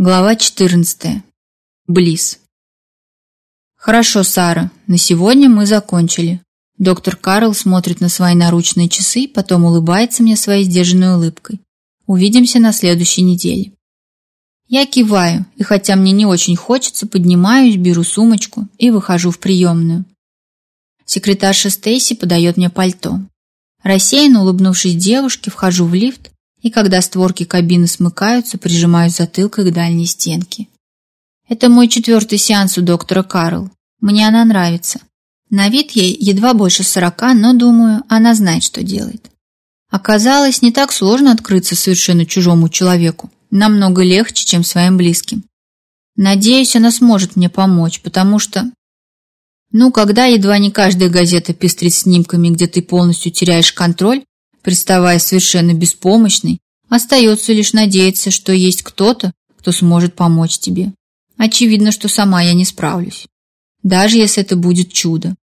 Глава 14. Близ. Хорошо, Сара, на сегодня мы закончили. Доктор Карл смотрит на свои наручные часы, потом улыбается мне своей сдержанной улыбкой. Увидимся на следующей неделе. Я киваю, и хотя мне не очень хочется, поднимаюсь, беру сумочку и выхожу в приемную. Секретарша Стейси подает мне пальто. Рассеянно улыбнувшись девушке, вхожу в лифт и когда створки кабины смыкаются, прижимаюсь затылкой к дальней стенке. Это мой четвертый сеанс у доктора Карл. Мне она нравится. На вид ей едва больше сорока, но, думаю, она знает, что делает. Оказалось, не так сложно открыться совершенно чужому человеку. Намного легче, чем своим близким. Надеюсь, она сможет мне помочь, потому что... Ну, когда едва не каждая газета пестрит снимками, где ты полностью теряешь контроль, представая совершенно беспомощной, остается лишь надеяться, что есть кто-то, кто сможет помочь тебе. Очевидно, что сама я не справлюсь. Даже если это будет чудо.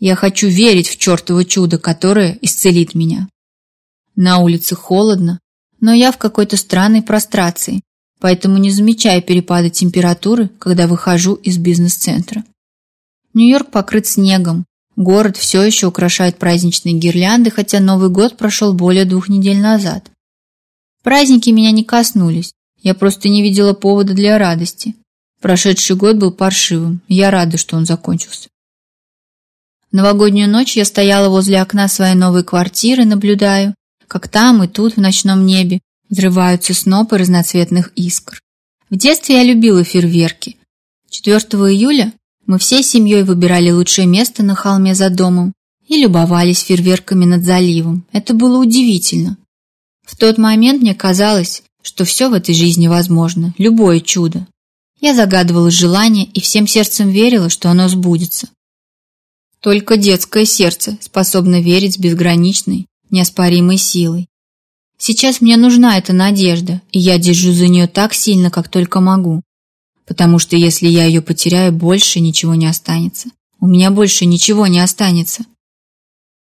Я хочу верить в чертово чудо, которое исцелит меня. На улице холодно, но я в какой-то странной прострации, поэтому не замечаю перепады температуры, когда выхожу из бизнес-центра. Нью-Йорк покрыт снегом, Город все еще украшает праздничные гирлянды, хотя Новый год прошел более двух недель назад. Праздники меня не коснулись, я просто не видела повода для радости. Прошедший год был паршивым, я рада, что он закончился. Новогоднюю ночь я стояла возле окна своей новой квартиры, наблюдаю, как там и тут в ночном небе взрываются снопы разноцветных искр. В детстве я любила фейерверки. 4 июля мы всей семьей выбирали лучшее место на холме за домом и любовались фейерверками над заливом. Это было удивительно. В тот момент мне казалось, что все в этой жизни возможно, любое чудо. Я загадывала желание и всем сердцем верила, что оно сбудется. Только детское сердце способно верить с безграничной, неоспоримой силой. Сейчас мне нужна эта надежда, и я держу за нее так сильно, как только могу потому что если я ее потеряю, больше ничего не останется. У меня больше ничего не останется.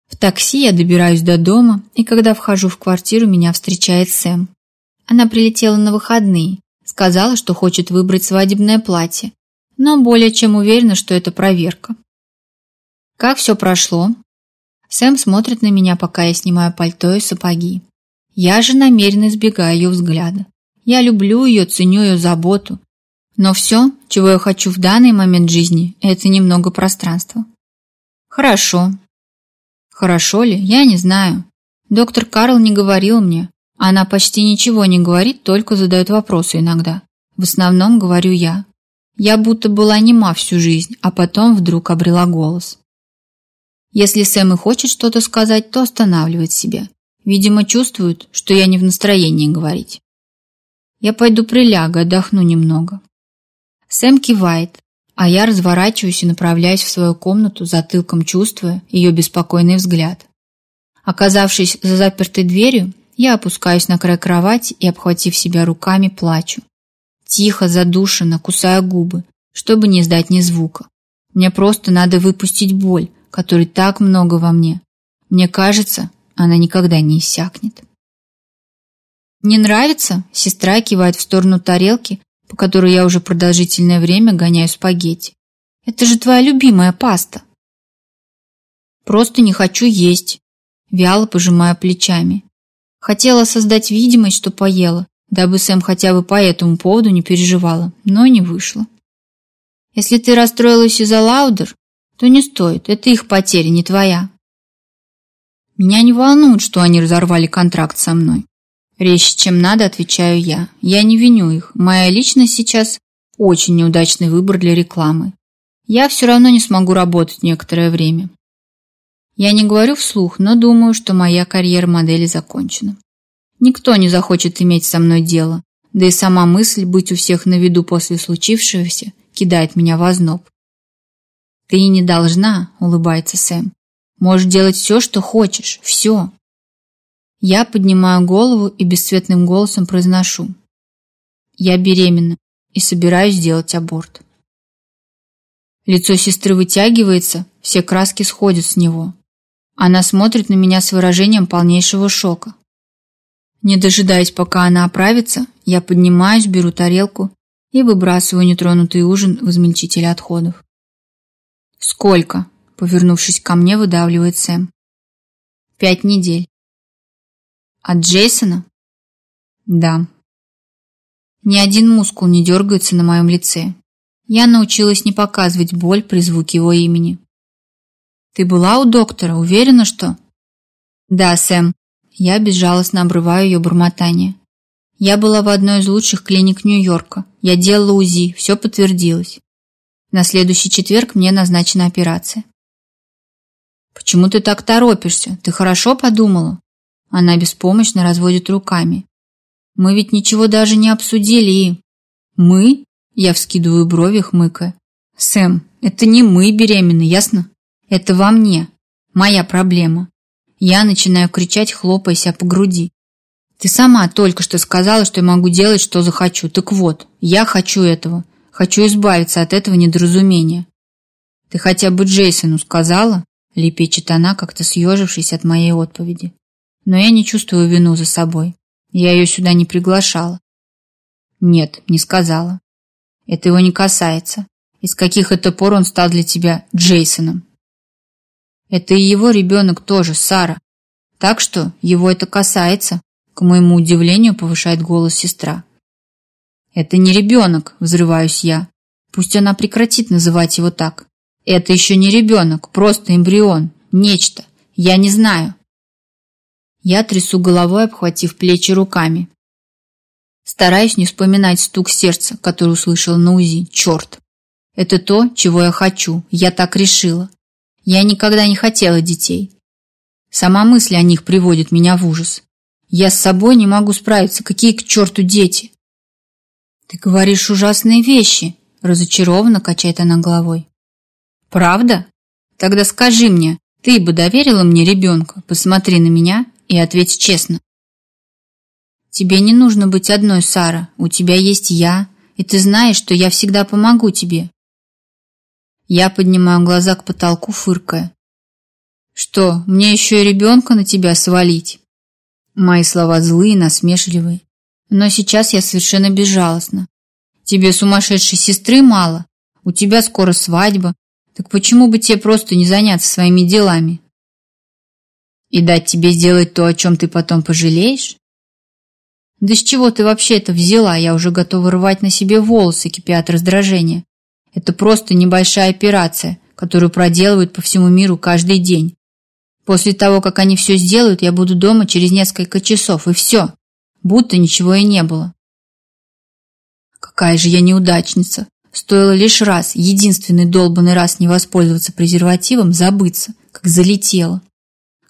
В такси я добираюсь до дома, и когда вхожу в квартиру, меня встречает Сэм. Она прилетела на выходные, сказала, что хочет выбрать свадебное платье, но более чем уверена, что это проверка. Как все прошло? Сэм смотрит на меня, пока я снимаю пальто и сапоги. Я же намеренно избегаю ее взгляда. Я люблю ее, ценю ее заботу, но все, чего я хочу в данный момент жизни, это немного пространства. Хорошо. Хорошо ли? Я не знаю. Доктор Карл не говорил мне. Она почти ничего не говорит, только задает вопросы иногда. В основном говорю я. Я будто была нема всю жизнь, а потом вдруг обрела голос. Если Сэм и хочет что-то сказать, то останавливает себя. Видимо, чувствует, что я не в настроении говорить. Я пойду прилягу, отдохну немного. Сэм кивает, а я разворачиваюсь и направляюсь в свою комнату, затылком чувствуя ее беспокойный взгляд. Оказавшись за запертой дверью, я опускаюсь на край кровати и, обхватив себя руками, плачу. Тихо, задушенно, кусая губы, чтобы не издать ни звука. Мне просто надо выпустить боль, которой так много во мне. Мне кажется, она никогда не иссякнет. Не нравится? Сестра кивает в сторону тарелки, по которой я уже продолжительное время гоняю спагетти. Это же твоя любимая паста. Просто не хочу есть, вяло пожимая плечами. Хотела создать видимость, что поела, дабы Сэм хотя бы по этому поводу не переживала, но не вышло. Если ты расстроилась из-за Лаудер, то не стоит, это их потеря, не твоя. Меня не волнует, что они разорвали контракт со мной. Речь, чем надо, отвечаю я. Я не виню их. Моя личность сейчас очень неудачный выбор для рекламы. Я все равно не смогу работать некоторое время. Я не говорю вслух, но думаю, что моя карьера модели закончена. Никто не захочет иметь со мной дело, да и сама мысль быть у всех на виду после случившегося кидает меня в озноб. «Ты не должна», — улыбается Сэм. «Можешь делать все, что хочешь, все. Я поднимаю голову и бесцветным голосом произношу. Я беременна и собираюсь сделать аборт. Лицо сестры вытягивается, все краски сходят с него. Она смотрит на меня с выражением полнейшего шока. Не дожидаясь, пока она оправится, я поднимаюсь, беру тарелку и выбрасываю нетронутый ужин в измельчителе отходов. «Сколько?» – повернувшись ко мне, выдавливает Сэм. «Пять недель». От Джейсона? Да. Ни один мускул не дергается на моем лице. Я научилась не показывать боль при звуке его имени. Ты была у доктора, уверена, что? Да, Сэм. Я безжалостно обрываю ее бормотание. Я была в одной из лучших клиник Нью-Йорка. Я делала УЗИ, все подтвердилось. На следующий четверг мне назначена операция. Почему ты так торопишься? Ты хорошо подумала? Она беспомощно разводит руками. «Мы ведь ничего даже не обсудили!» «Мы?» – я вскидываю брови, хмыка. «Сэм, это не мы беременны, ясно? Это во мне. Моя проблема». Я начинаю кричать, хлопая себя по груди. «Ты сама только что сказала, что я могу делать, что захочу. Так вот, я хочу этого. Хочу избавиться от этого недоразумения». «Ты хотя бы Джейсону сказала?» – лепечет она, как-то съежившись от моей отповеди но я не чувствую вину за собой. Я ее сюда не приглашала. Нет, не сказала. Это его не касается. Из каких это пор он стал для тебя Джейсоном? Это и его ребенок тоже, Сара. Так что его это касается. К моему удивлению повышает голос сестра. Это не ребенок, взрываюсь я. Пусть она прекратит называть его так. Это еще не ребенок, просто эмбрион, нечто. Я не знаю. Я трясу головой, обхватив плечи руками. Стараюсь не вспоминать стук сердца, который услышал на УЗИ. Черт! Это то, чего я хочу. Я так решила. Я никогда не хотела детей. Сама мысль о них приводит меня в ужас. Я с собой не могу справиться. Какие к черту дети? Ты говоришь ужасные вещи. Разочарованно качает она головой. Правда? Тогда скажи мне, ты бы доверила мне ребенка? Посмотри на меня и ответь честно. Тебе не нужно быть одной, Сара. У тебя есть я, и ты знаешь, что я всегда помогу тебе. Я поднимаю глаза к потолку, фыркая. Что, мне еще и ребенка на тебя свалить? Мои слова злые, насмешливые. Но сейчас я совершенно безжалостна. Тебе сумасшедшей сестры мало, у тебя скоро свадьба. Так почему бы тебе просто не заняться своими делами? и дать тебе сделать то, о чем ты потом пожалеешь? Да с чего ты вообще это взяла? Я уже готова рвать на себе волосы, кипя от раздражения. Это просто небольшая операция, которую проделывают по всему миру каждый день. После того, как они все сделают, я буду дома через несколько часов, и все. Будто ничего и не было. Какая же я неудачница. Стоило лишь раз, единственный долбанный раз не воспользоваться презервативом, забыться, как залетела.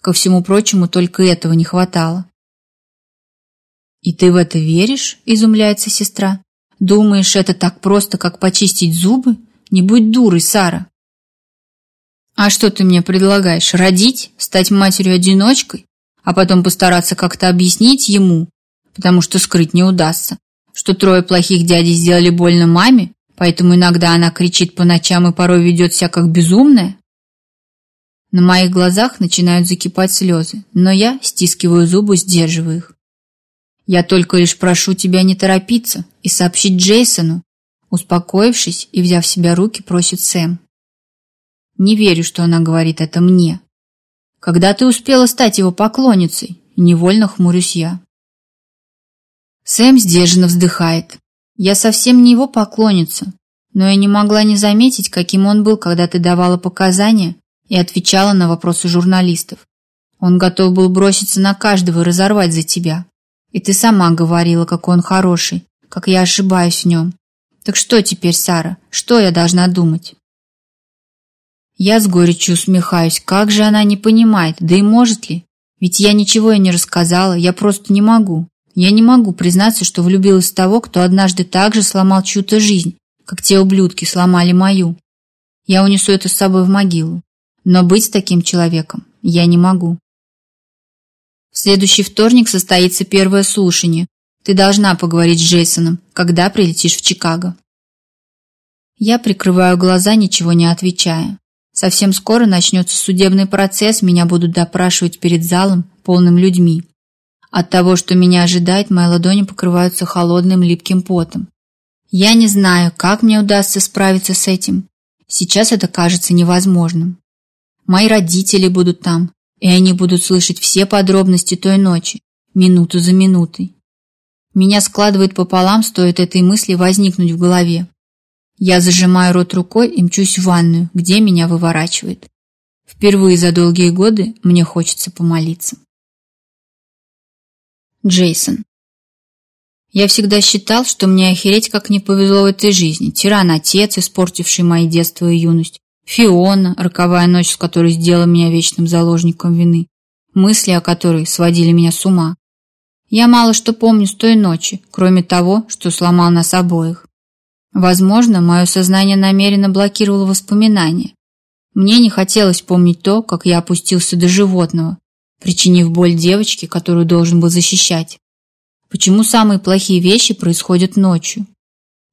Ко всему прочему, только этого не хватало. «И ты в это веришь?» – изумляется сестра. «Думаешь, это так просто, как почистить зубы? Не будь дурой, Сара!» «А что ты мне предлагаешь? Родить? Стать матерью-одиночкой? А потом постараться как-то объяснить ему, потому что скрыть не удастся, что трое плохих дядей сделали больно маме, поэтому иногда она кричит по ночам и порой ведет себя как безумная?» На моих глазах начинают закипать слезы, но я стискиваю зубы, сдерживаю их. Я только лишь прошу тебя не торопиться и сообщить Джейсону, успокоившись и взяв себя руки, просит Сэм. Не верю, что она говорит это мне. Когда ты успела стать его поклонницей, невольно хмурюсь я. Сэм сдержанно вздыхает. Я совсем не его поклонница, но я не могла не заметить, каким он был, когда ты давала показания и отвечала на вопросы журналистов. Он готов был броситься на каждого, и разорвать за тебя. И ты сама говорила, как он хороший, как я ошибаюсь в нем. Так что теперь, Сара, что я должна думать? Я с горечью усмехаюсь. Как же она не понимает? Да и может ли? Ведь я ничего ей не рассказала, я просто не могу. Я не могу признаться, что влюбилась в того, кто однажды так же сломал чью-то жизнь, как те ублюдки сломали мою. Я унесу это с собой в могилу. Но быть таким человеком я не могу. В следующий вторник состоится первое слушание. Ты должна поговорить с Джейсоном, когда прилетишь в Чикаго. Я прикрываю глаза, ничего не отвечая. Совсем скоро начнется судебный процесс, меня будут допрашивать перед залом, полным людьми. От того, что меня ожидает, мои ладони покрываются холодным липким потом. Я не знаю, как мне удастся справиться с этим. Сейчас это кажется невозможным. Мои родители будут там, и они будут слышать все подробности той ночи, минуту за минутой. Меня складывает пополам, стоит этой мысли возникнуть в голове. Я зажимаю рот рукой и мчусь в ванную, где меня выворачивает. Впервые за долгие годы мне хочется помолиться. Джейсон. Я всегда считал, что мне охереть как не повезло в этой жизни. Тиран-отец, испортивший мои детство и юность. Фиона, роковая ночь, с которой сделала меня вечным заложником вины, мысли о которой сводили меня с ума. Я мало что помню с той ночи, кроме того, что сломал нас обоих. Возможно, мое сознание намеренно блокировало воспоминания. Мне не хотелось помнить то, как я опустился до животного, причинив боль девочке, которую должен был защищать. Почему самые плохие вещи происходят ночью?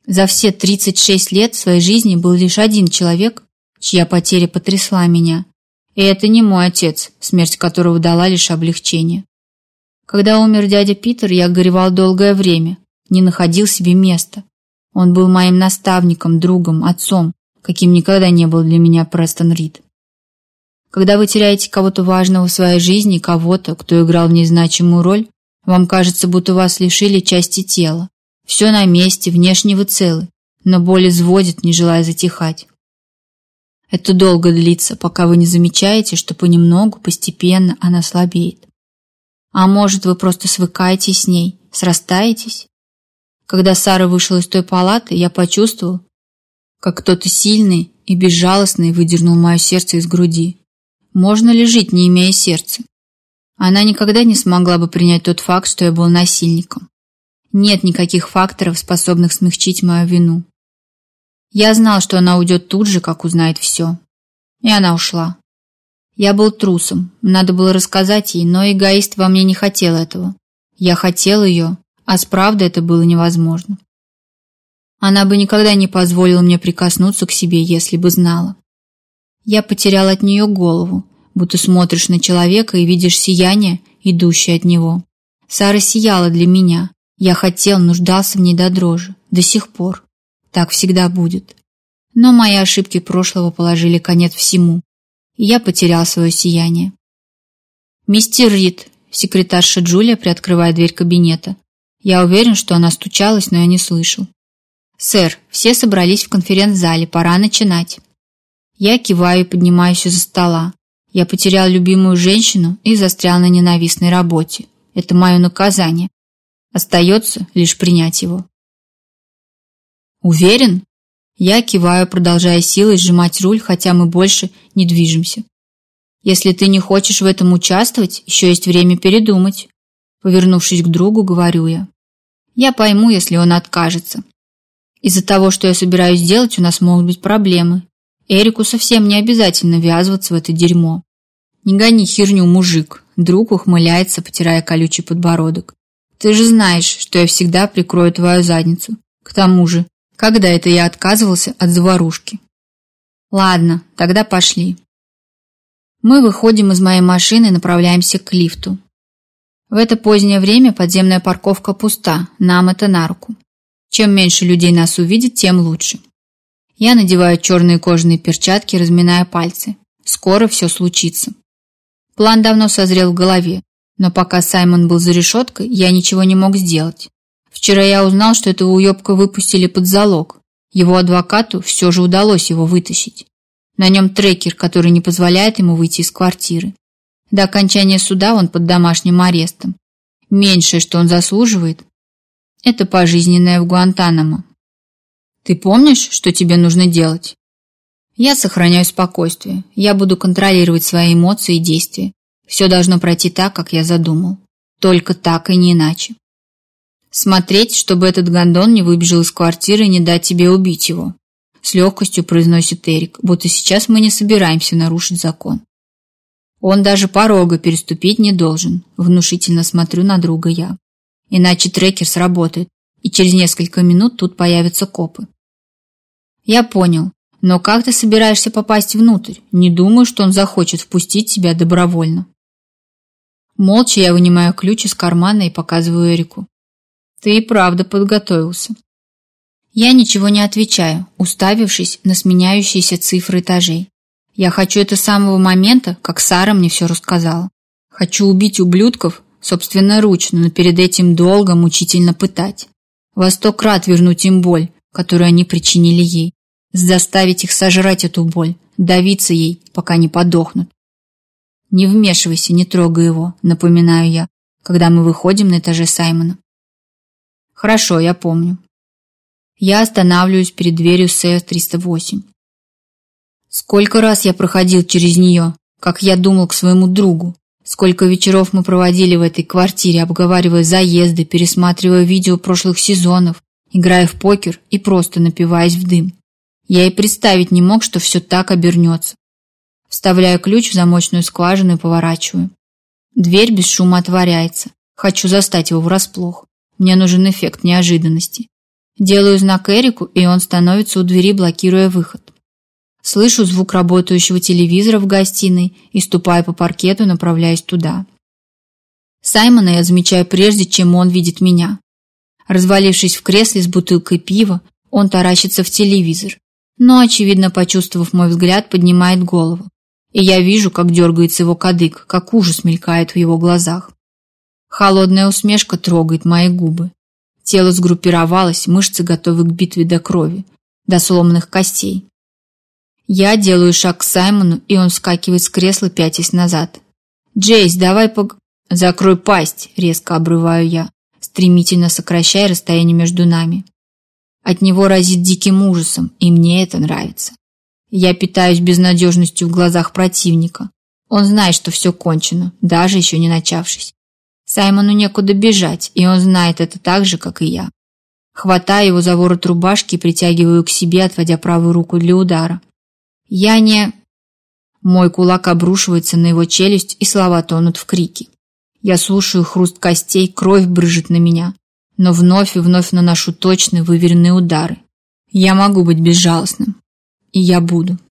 За все 36 лет своей жизни был лишь один человек, чья потеря потрясла меня. И это не мой отец, смерть которого дала лишь облегчение. Когда умер дядя Питер, я горевал долгое время, не находил себе места. Он был моим наставником, другом, отцом, каким никогда не был для меня Престон Рид. Когда вы теряете кого-то важного в своей жизни, кого-то, кто играл в незначимую роль, вам кажется, будто вас лишили части тела. Все на месте, внешне вы целы, но боль изводит, не желая затихать. Это долго длится, пока вы не замечаете, что понемногу, постепенно она слабеет. А может, вы просто свыкаетесь с ней, срастаетесь? Когда Сара вышла из той палаты, я почувствовал, как кто-то сильный и безжалостный выдернул мое сердце из груди. Можно ли жить, не имея сердца? Она никогда не смогла бы принять тот факт, что я был насильником. Нет никаких факторов, способных смягчить мою вину. Я знал, что она уйдет тут же, как узнает все. И она ушла. Я был трусом, надо было рассказать ей, но эгоист во мне не хотел этого. Я хотел ее, а с правдой это было невозможно. Она бы никогда не позволила мне прикоснуться к себе, если бы знала. Я потерял от нее голову, будто смотришь на человека и видишь сияние, идущее от него. Сара сияла для меня. Я хотел, нуждался в ней до дрожи. До сих пор. Так всегда будет. Но мои ошибки прошлого положили конец всему. Я потерял свое сияние. «Мистер Рид», — секретарша Джулия приоткрывает дверь кабинета. Я уверен, что она стучалась, но я не слышал. «Сэр, все собрались в конференц-зале, пора начинать». Я киваю и поднимаюсь из-за стола. Я потерял любимую женщину и застрял на ненавистной работе. Это мое наказание. Остается лишь принять его. Уверен? Я киваю, продолжая силой сжимать руль, хотя мы больше не движемся. Если ты не хочешь в этом участвовать, еще есть время передумать. Повернувшись к другу, говорю я. Я пойму, если он откажется. Из-за того, что я собираюсь делать, у нас могут быть проблемы. Эрику совсем не обязательно ввязываться в это дерьмо. Не гони херню, мужик. Друг ухмыляется, потирая колючий подбородок. Ты же знаешь, что я всегда прикрою твою задницу. К тому же, когда это я отказывался от заварушки? Ладно, тогда пошли. Мы выходим из моей машины и направляемся к лифту. В это позднее время подземная парковка пуста, нам это на руку. Чем меньше людей нас увидит, тем лучше. Я надеваю черные кожаные перчатки, разминая пальцы. Скоро все случится. План давно созрел в голове, но пока Саймон был за решеткой, я ничего не мог сделать. Вчера я узнал, что этого уебка выпустили под залог. Его адвокату все же удалось его вытащить. На нем трекер, который не позволяет ему выйти из квартиры. До окончания суда он под домашним арестом. Меньшее, что он заслуживает, это пожизненное в Гуантанамо. Ты помнишь, что тебе нужно делать? Я сохраняю спокойствие. Я буду контролировать свои эмоции и действия. Все должно пройти так, как я задумал. Только так и не иначе. Смотреть, чтобы этот гондон не выбежал из квартиры и не дать тебе убить его. С легкостью произносит Эрик, будто сейчас мы не собираемся нарушить закон. Он даже порога переступить не должен. Внушительно смотрю на друга я. Иначе трекер сработает, и через несколько минут тут появятся копы. Я понял, но как ты собираешься попасть внутрь? Не думаю, что он захочет впустить тебя добровольно. Молча я вынимаю ключ из кармана и показываю Эрику. Ты и правда подготовился. Я ничего не отвечаю, уставившись на сменяющиеся цифры этажей. Я хочу это с самого момента, как Сара мне все рассказала. Хочу убить ублюдков собственноручно, но перед этим долго, мучительно пытать. Во сто крат вернуть им боль, которую они причинили ей. Заставить их сожрать эту боль, давиться ей, пока не подохнут. «Не вмешивайся, не трогай его», — напоминаю я, когда мы выходим на этаже Саймона. Хорошо, я помню. Я останавливаюсь перед дверью СС-308. Сколько раз я проходил через нее, как я думал к своему другу. Сколько вечеров мы проводили в этой квартире, обговаривая заезды, пересматривая видео прошлых сезонов, играя в покер и просто напиваясь в дым. Я и представить не мог, что все так обернется. Вставляю ключ в замочную скважину и поворачиваю. Дверь без шума отворяется. Хочу застать его врасплох. Мне нужен эффект неожиданности. Делаю знак Эрику, и он становится у двери, блокируя выход. Слышу звук работающего телевизора в гостиной и ступаю по паркету, направляясь туда. Саймона я замечаю прежде, чем он видит меня. Развалившись в кресле с бутылкой пива, он таращится в телевизор, но, очевидно, почувствовав мой взгляд, поднимает голову. И я вижу, как дергается его кадык, как ужас мелькает в его глазах. Холодная усмешка трогает мои губы. Тело сгруппировалось, мышцы готовы к битве до крови, до сломанных костей. Я делаю шаг к Саймону, и он вскакивает с кресла, пятясь назад. «Джейс, давай пог...» «Закрой пасть!» – резко обрываю я, стремительно сокращая расстояние между нами. От него разит диким ужасом, и мне это нравится. Я питаюсь безнадежностью в глазах противника. Он знает, что все кончено, даже еще не начавшись. Саймону некуда бежать, и он знает это так же, как и я. Хватаю его за ворот рубашки и притягиваю к себе, отводя правую руку для удара. Я не... Мой кулак обрушивается на его челюсть, и слова тонут в крике. Я слушаю хруст костей, кровь брыжет на меня. Но вновь и вновь наношу точные, выверенные удары. Я могу быть безжалостным. И я буду.